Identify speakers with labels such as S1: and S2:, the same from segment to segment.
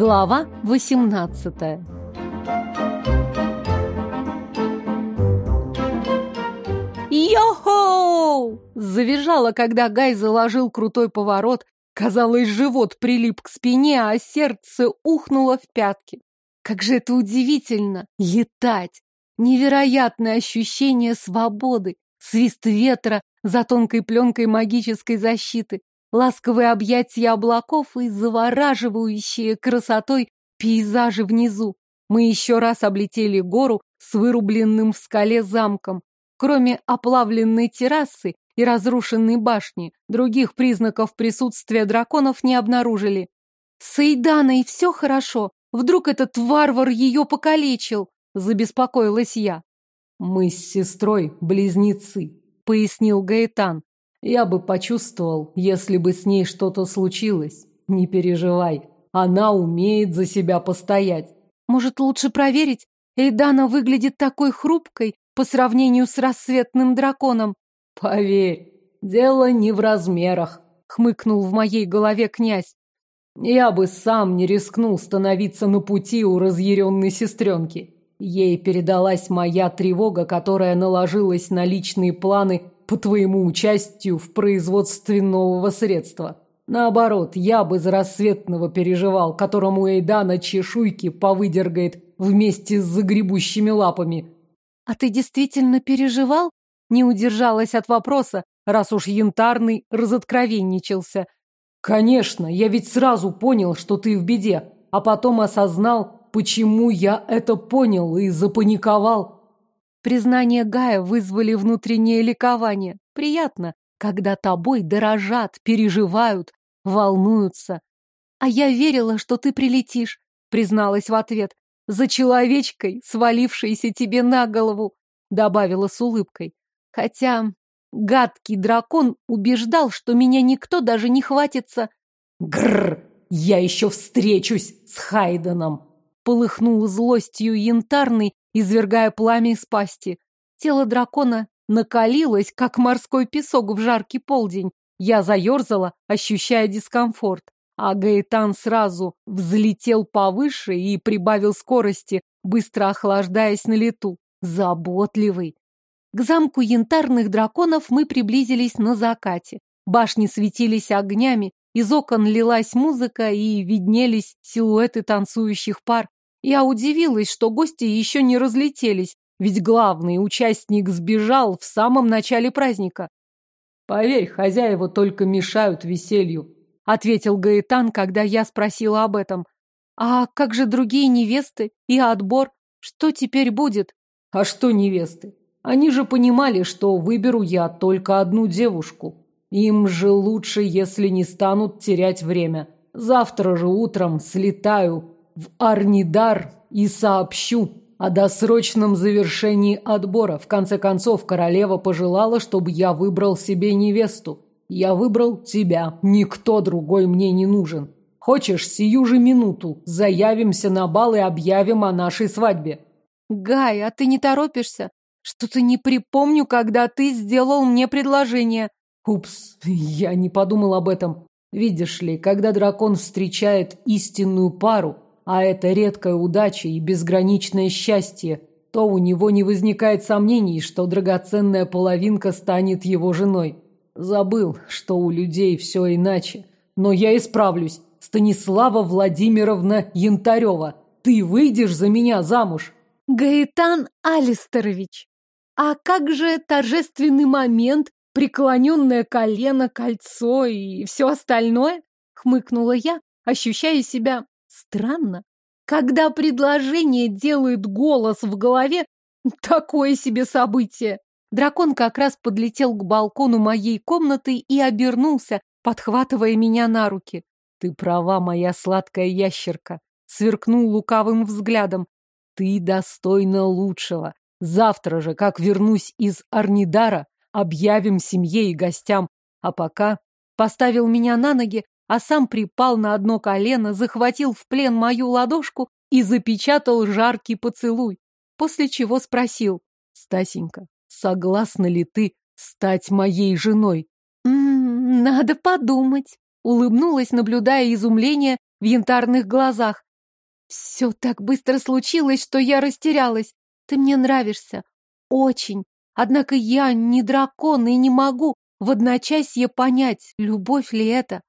S1: Глава 18 «Йо-хоу!» Завизжала, когда Гай заложил крутой поворот. Казалось, живот прилип к спине, а сердце ухнуло в пятки. Как же это удивительно! Летать! Невероятное ощущение свободы, свист ветра за тонкой пленкой магической защиты, ласковые объятия облаков и завораживающие красотой пейзажи внизу. Мы еще раз облетели гору с вырубленным в скале замком. Кроме оплавленной террасы и разрушенной башни, других признаков присутствия драконов не обнаружили. С Эйданой все хорошо. Вдруг этот варвар ее покалечил? Забеспокоилась я.
S2: Мы с сестрой близнецы, пояснил Гаэтан. Я бы почувствовал, если бы с ней что-то случилось. Не переживай, она умеет за себя постоять.
S1: Может, лучше проверить? Эйдана выглядит такой хрупкой по сравнению с рассветным драконом.
S2: Поверь, дело не в размерах, хмыкнул в моей голове князь. Я бы сам не рискнул становиться на пути у разъяренной сестренки. Ей передалась моя тревога, которая наложилась на личные планы по твоему участию в производстве нового средства. Наоборот, я бы за рассветного переживал, которому Эйдана чешуйки повыдергает вместе с загребущими лапами.
S1: А ты действительно переживал? Не удержалась от вопроса, раз уж янтарный разоткровенничался.
S2: Конечно, я ведь сразу понял, что ты в беде, а потом осознал, почему я это понял и запаниковал.
S1: Признания Гая вызвали внутреннее ликование. Приятно, когда тобой дорожат, переживают, волнуются. А я верила, что ты прилетишь, призналась в ответ. За человечкой, свалившейся тебе на голову, добавила с улыбкой. Хотя гадкий дракон убеждал, что меня никто даже не хватится.
S2: Гррр, я еще встречусь с Хайденом.
S1: Полыхнул злостью янтарный, извергая пламя из пасти. Тело дракона накалилось, как морской песок в жаркий полдень. Я заерзала, ощущая дискомфорт. А Гаэтан сразу взлетел повыше и прибавил скорости, быстро охлаждаясь на лету. Заботливый. К замку янтарных драконов мы приблизились на закате. Башни светились огнями, из окон лилась музыка и виднелись силуэты танцующих пар. Я удивилась, что гости еще не разлетелись, ведь главный участник сбежал в самом начале праздника.
S2: «Поверь, хозяева только мешают веселью», — ответил Гаэтан, когда я спросила об этом.
S1: «А как же другие невесты и отбор? Что теперь будет?»
S2: «А что невесты? Они же понимали, что выберу я только одну девушку. Им же лучше, если не станут терять время. Завтра же утром слетаю в Арнидар и сообщу о досрочном завершении отбора. В конце концов, королева пожелала, чтобы я выбрал себе невесту. Я выбрал тебя. Никто другой мне не нужен. Хочешь, сию же минуту заявимся на бал и объявим о нашей свадьбе.
S1: Гай, а ты не торопишься? Что-то не припомню, когда ты сделал мне предложение.
S2: Упс, я не подумал об этом. Видишь ли, когда дракон встречает истинную пару, а это редкая удача и безграничное счастье, то у него не возникает сомнений, что драгоценная половинка станет его женой. Забыл, что у людей все иначе. Но я исправлюсь. Станислава Владимировна Янтарева, ты выйдешь за меня замуж?
S1: Гаэтан Алистерович, а как же торжественный момент, преклоненное колено, кольцо и все остальное? Хмыкнула я, ощущая себя странно. Когда предложение делает голос в голове, такое себе событие. Дракон как раз подлетел к балкону моей комнаты и обернулся, подхватывая меня на руки.
S2: Ты права, моя сладкая ящерка, сверкнул лукавым взглядом. Ты достойна лучшего. Завтра же, как вернусь из Арнидара, объявим семье и гостям. А пока
S1: поставил меня на ноги, а сам припал на одно колено, захватил в плен мою ладошку и запечатал жаркий поцелуй, после чего спросил.
S2: «Стасенька, согласна ли ты стать моей женой?»
S1: «М -м, «Надо подумать», — улыбнулась, наблюдая изумление в янтарных глазах. Все так быстро случилось, что я растерялась. Ты мне нравишься. Очень. Однако я не дракон и не могу в одночасье понять, любовь ли это.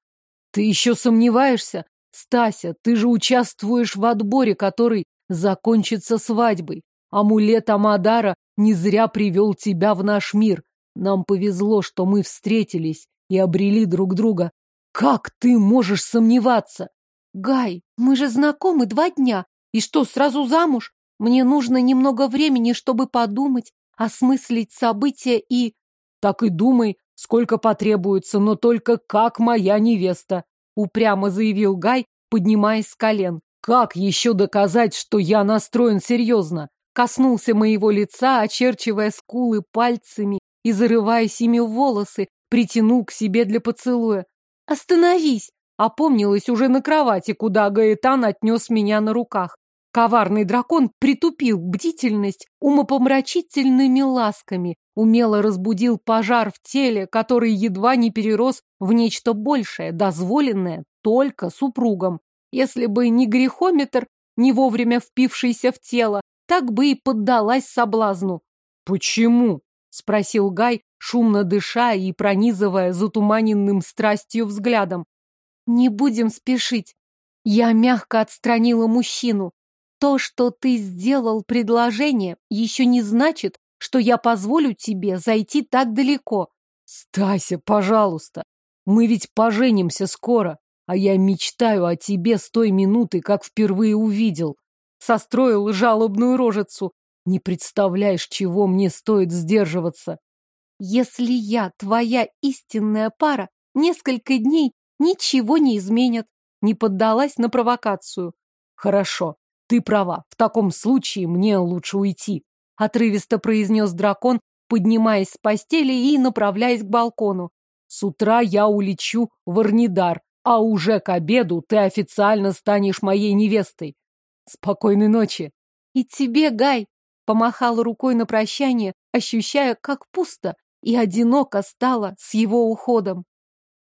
S2: Ты еще сомневаешься? Стася, ты же участвуешь в отборе, который закончится свадьбой. Амулет Амадара не зря привел тебя в наш мир. Нам повезло, что мы встретились и обрели друг друга. Как ты можешь сомневаться?
S1: Гай, мы же знакомы два дня. И что, сразу замуж? Мне нужно немного времени, чтобы подумать, осмыслить события и...
S2: Так и думай, сколько потребуется, но только как моя невеста, упрямо заявил Гай, поднимаясь с колен. Как еще доказать, что я настроен серьезно? Коснулся моего лица, очерчивая скулы пальцами и зарываясь ими в волосы, притянул к себе для поцелуя. «Остановись!» Опомнилась уже на кровати, куда Гаэтан отнес меня на руках. Коварный дракон притупил бдительность умопомрачительными ласками, умело разбудил пожар в теле, который едва не перерос в нечто большее, дозволенное только супругам. Если бы не грехометр, не вовремя впившийся в тело, так бы и поддалась соблазну. «Почему?» — спросил Гай, шумно дыша и пронизывая затуманенным страстью взглядом. «Не будем спешить. Я мягко отстранила мужчину. То, что ты сделал предложение, еще не значит, что я позволю тебе зайти так далеко. Стася, пожалуйста, мы ведь поженимся скоро, а я мечтаю о тебе с той минуты, как впервые увидел. Состроил жалобную рожицу. Не представляешь, чего мне стоит сдерживаться. Если я твоя истинная пара, несколько дней ничего не изменят. Не поддалась на провокацию. Хорошо, ты права. В таком случае мне лучше уйти. Отрывисто произнес дракон, поднимаясь с постели и направляясь к балкону. С утра я улечу в Арнидар, а уже к обеду ты официально станешь моей невестой. Спокойной ночи. И тебе, Гай, помахала рукой на прощание, ощущая, как пусто и одиноко стало с его уходом.